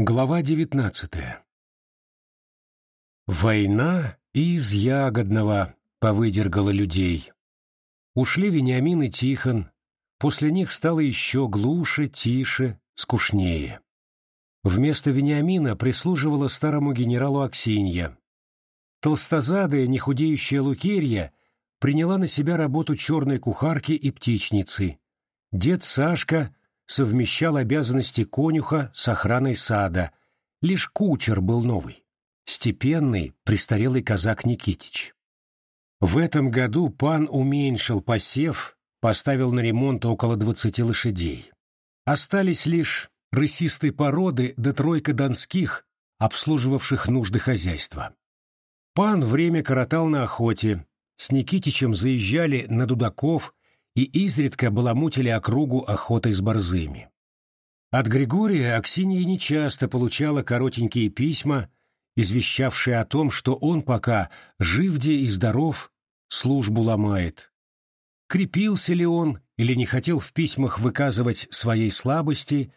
Глава девятнадцатая Война из ягодного повыдергала людей. Ушли Вениамин и Тихон, после них стало еще глуше, тише, скучнее. Вместо Вениамина прислуживала старому генералу Аксинья. Толстозадая, нехудеющая Лукерья приняла на себя работу черной кухарки и птичницы. Дед Сашка совмещал обязанности конюха с охраной сада. Лишь кучер был новый. Степенный, престарелый казак Никитич. В этом году пан уменьшил посев, поставил на ремонт около двадцати лошадей. Остались лишь рысистой породы да тройка донских, обслуживавших нужды хозяйства. Пан время коротал на охоте, с Никитичем заезжали на дудаков, и изредка баламутили округу охотой с борзыми. От Григория Аксинья нечасто получала коротенькие письма, извещавшие о том, что он пока жив-де и здоров, службу ломает. Крепился ли он или не хотел в письмах выказывать своей слабости,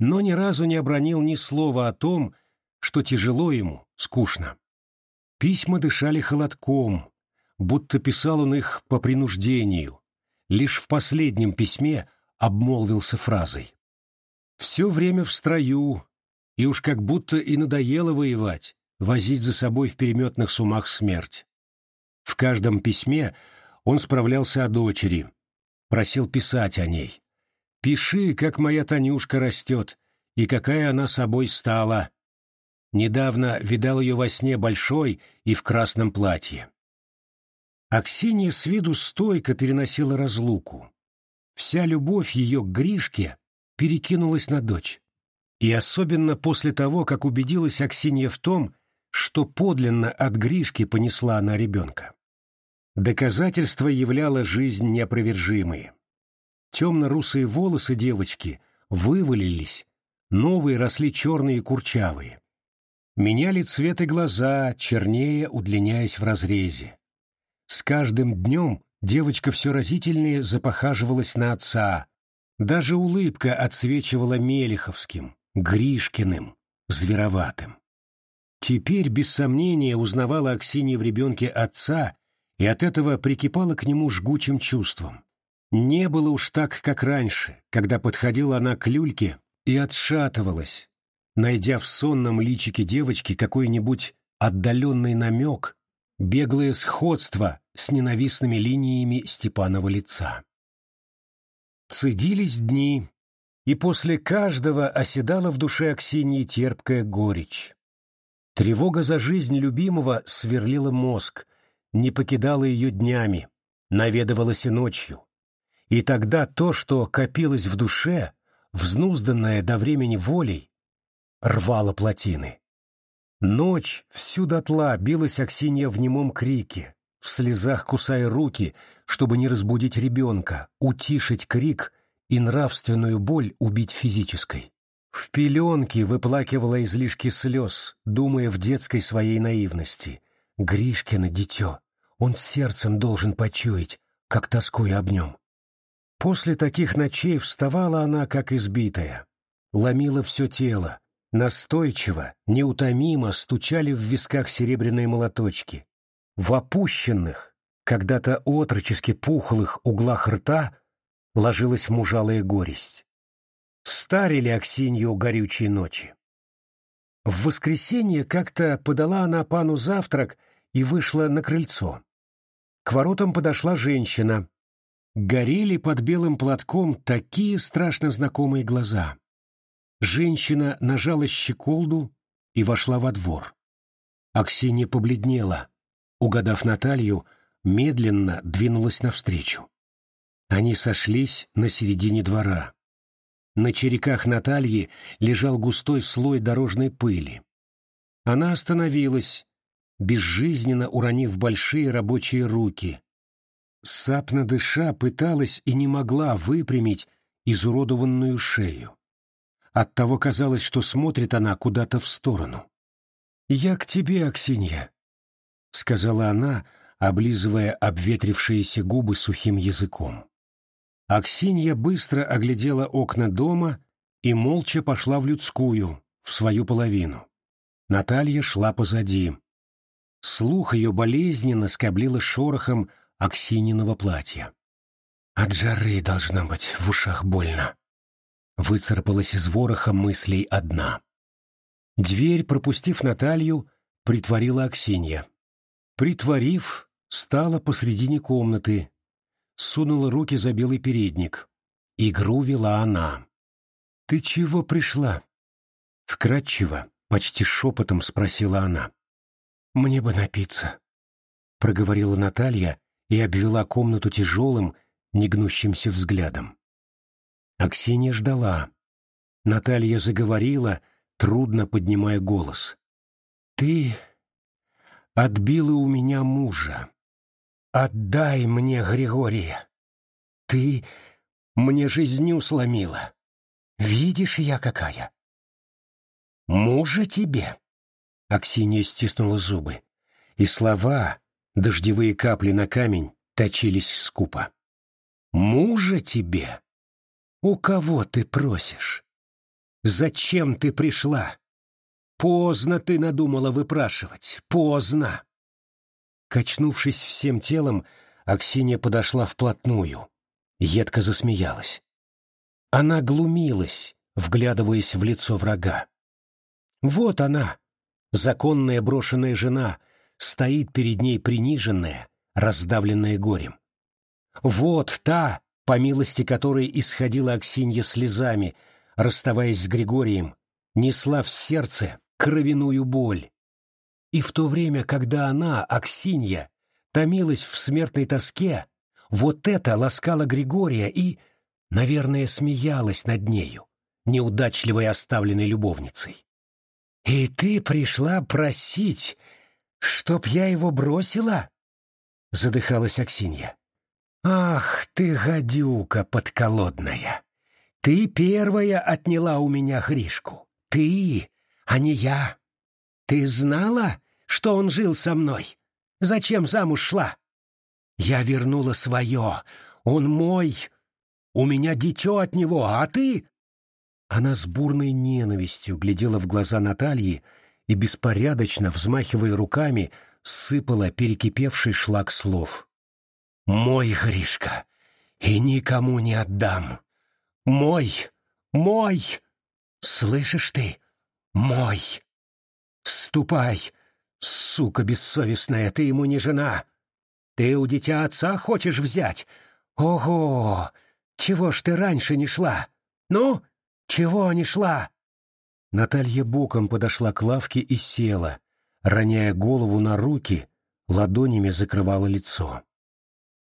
но ни разу не обронил ни слова о том, что тяжело ему, скучно. Письма дышали холодком, будто писал он их по принуждению, лишь в последнем письме обмолвился фразой. «Все время в строю, и уж как будто и надоело воевать, возить за собой в переметных сумах смерть». В каждом письме он справлялся о дочери, просил писать о ней. «Пиши, как моя Танюшка растет, и какая она собой стала». Недавно видал ее во сне большой и в красном платье. Аксинья с виду стойко переносила разлуку. Вся любовь ее к Гришке перекинулась на дочь. И особенно после того, как убедилась Аксинья в том, что подлинно от Гришки понесла она ребенка. Доказательство являло жизнь неопровержимые. Темно-русые волосы девочки вывалились, новые росли черные и курчавые. Меняли цвет и глаза, чернее, удлиняясь в разрезе. С каждым днем девочка все разительнее запохаживалась на отца. Даже улыбка отсвечивала Мелеховским, Гришкиным, звероватым. Теперь, без сомнения, узнавала Аксинья в ребенке отца и от этого прикипала к нему жгучим чувством. Не было уж так, как раньше, когда подходила она к люльке и отшатывалась, найдя в сонном личике девочки какой-нибудь отдаленный намек беглое сходство с ненавистными линиями Степанова лица. Цедились дни, и после каждого оседала в душе Аксиньи терпкая горечь. Тревога за жизнь любимого сверлила мозг, не покидала ее днями, наведывалась и ночью. И тогда то, что копилось в душе, взнузданное до времени волей, рвало плотины. Ночь всю дотла билась Аксинья в немом крике, в слезах кусая руки, чтобы не разбудить ребенка, утишить крик и нравственную боль убить физической. В пеленке выплакивала излишки слез, думая в детской своей наивности. Гришкино дитё, он сердцем должен почуять, как тоскуя об нем. После таких ночей вставала она, как избитая, ломила все тело, Настойчиво, неутомимо стучали в висках серебряные молоточки. В опущенных, когда-то отрочески пухлых углах рта ложилась мужалая горесть. Старили Аксинью горючие ночи. В воскресенье как-то подала она пану завтрак и вышла на крыльцо. К воротам подошла женщина. Горели под белым платком такие страшно знакомые глаза. Женщина нажала щеколду и вошла во двор. Аксинья побледнела. Угадав Наталью, медленно двинулась навстречу. Они сошлись на середине двора. На череках Натальи лежал густой слой дорожной пыли. Она остановилась, безжизненно уронив большие рабочие руки. Сапно дыша пыталась и не могла выпрямить изуродованную шею. Оттого казалось, что смотрит она куда-то в сторону. «Я к тебе, Аксинья», — сказала она, облизывая обветрившиеся губы сухим языком. Аксинья быстро оглядела окна дома и молча пошла в людскую, в свою половину. Наталья шла позади. Слух ее болезненно скоблило шорохом Аксининого платья. От жары, должно быть, в ушах больно. Выцарапалась из вороха мыслей одна. Дверь, пропустив Наталью, притворила Аксинья. Притворив, стала посредине комнаты, сунула руки за белый передник. Игру вела она. «Ты чего пришла?» Вкратчиво, почти шепотом спросила она. «Мне бы напиться», — проговорила Наталья и обвела комнату тяжелым, негнущимся взглядом. Аксинья ждала. Наталья заговорила, трудно поднимая голос. «Ты отбила у меня мужа. Отдай мне Григория. Ты мне жизнью сломила. Видишь я какая? Мужа тебе?» Аксинья стиснула зубы, и слова, дождевые капли на камень, точились скупо. «Мужа тебе? У кого ты просишь? Зачем ты пришла? Поздно ты надумала выпрашивать, поздно!» Качнувшись всем телом, Аксинья подошла вплотную, едко засмеялась. Она глумилась, вглядываясь в лицо врага. Вот она, законная брошенная жена, стоит перед ней приниженная, раздавленная горем. Вот та, по милости которой исходила Аксинья слезами, расставаясь с Григорием, несла в сердце кровяную боль. И в то время, когда она, Аксинья, томилась в смертной тоске, вот это ласкала Григория и, наверное, смеялась над нею, неудачливой оставленной любовницей. «И ты пришла просить, чтоб я его бросила?» — задыхалась Аксинья. «Ах ты, гадюка подколодная! Ты первая отняла у меня Гришку. Ты, а не я. Ты знала, что он жил со мной? Зачем замуж шла? Я вернула свое. Он мой. У меня дитё от него, а ты...» Она с бурной ненавистью глядела в глаза Натальи и, беспорядочно взмахивая руками, сыпала перекипевший шлак слов. «Мой, Гришка, и никому не отдам. Мой, мой! Слышишь ты? Мой! Ступай, сука бессовестная, ты ему не жена. Ты у дитя отца хочешь взять? Ого! Чего ж ты раньше не шла? Ну, чего не шла?» Наталья боком подошла к лавке и села, роняя голову на руки, ладонями закрывала лицо.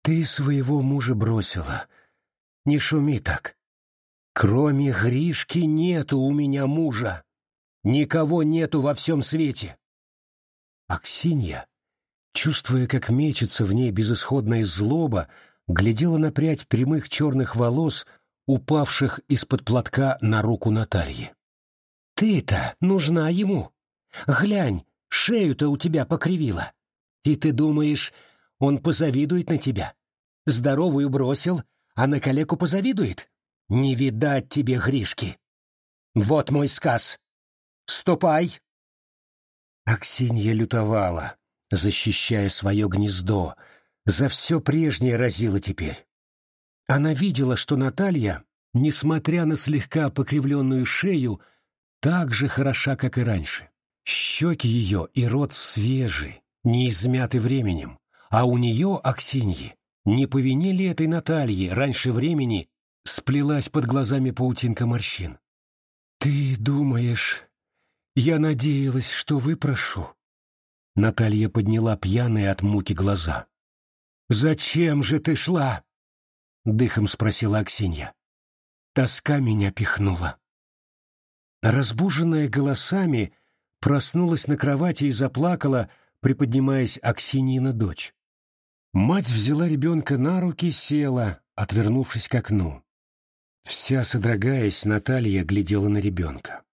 «Ты своего мужа бросила. Не шуми так. Кроме Гришки нету у меня мужа. Никого нету во всем свете». Аксинья, чувствуя, как мечется в ней безысходная злоба, глядела на прядь прямых черных волос, упавших из-под платка на руку Натальи. «Ты-то нужна ему. Глянь, шею-то у тебя покривила. И ты думаешь, он позавидует на тебя? Здоровую бросил, а на калеку позавидует? Не видать тебе, Гришки. Вот мой сказ. Ступай!» Аксинья лютовала, защищая свое гнездо, за все прежнее разила теперь. Она видела, что Наталья, несмотря на слегка покривленную шею, так же хороша, как и раньше. Щеки ее и рот свежи, не измяты временем, а у нее, Аксиньи, не по вине ли этой Натальи раньше времени сплелась под глазами паутинка морщин. «Ты думаешь, я надеялась, что выпрошу?» Наталья подняла пьяные от муки глаза. «Зачем же ты шла?» — дыхом спросила Аксинья. Тоска меня пихнула. Разбуженная голосами, проснулась на кровати и заплакала, приподнимаясь Аксиньина дочь. Мать взяла ребенка на руки, села, отвернувшись к окну. Вся содрогаясь, Наталья глядела на ребенка.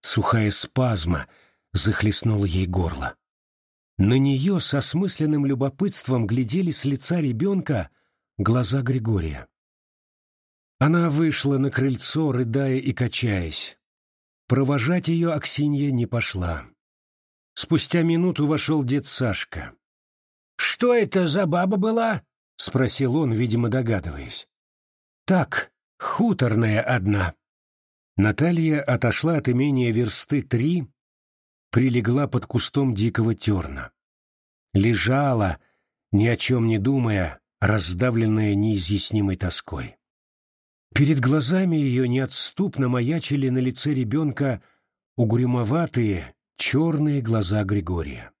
Сухая спазма захлестнула ей горло. На нее со смысленным любопытством глядели с лица ребенка глаза Григория. Она вышла на крыльцо, рыдая и качаясь. Провожать ее Аксинья не пошла. Спустя минуту вошел дед Сашка. «Что это за баба была?» — спросил он, видимо, догадываясь. «Так, хуторная одна». Наталья отошла от имения версты три, прилегла под кустом дикого терна. Лежала, ни о чем не думая, раздавленная неизъяснимой тоской. Перед глазами ее неотступно маячили на лице ребенка угрюмоватые, черные глаза Григория.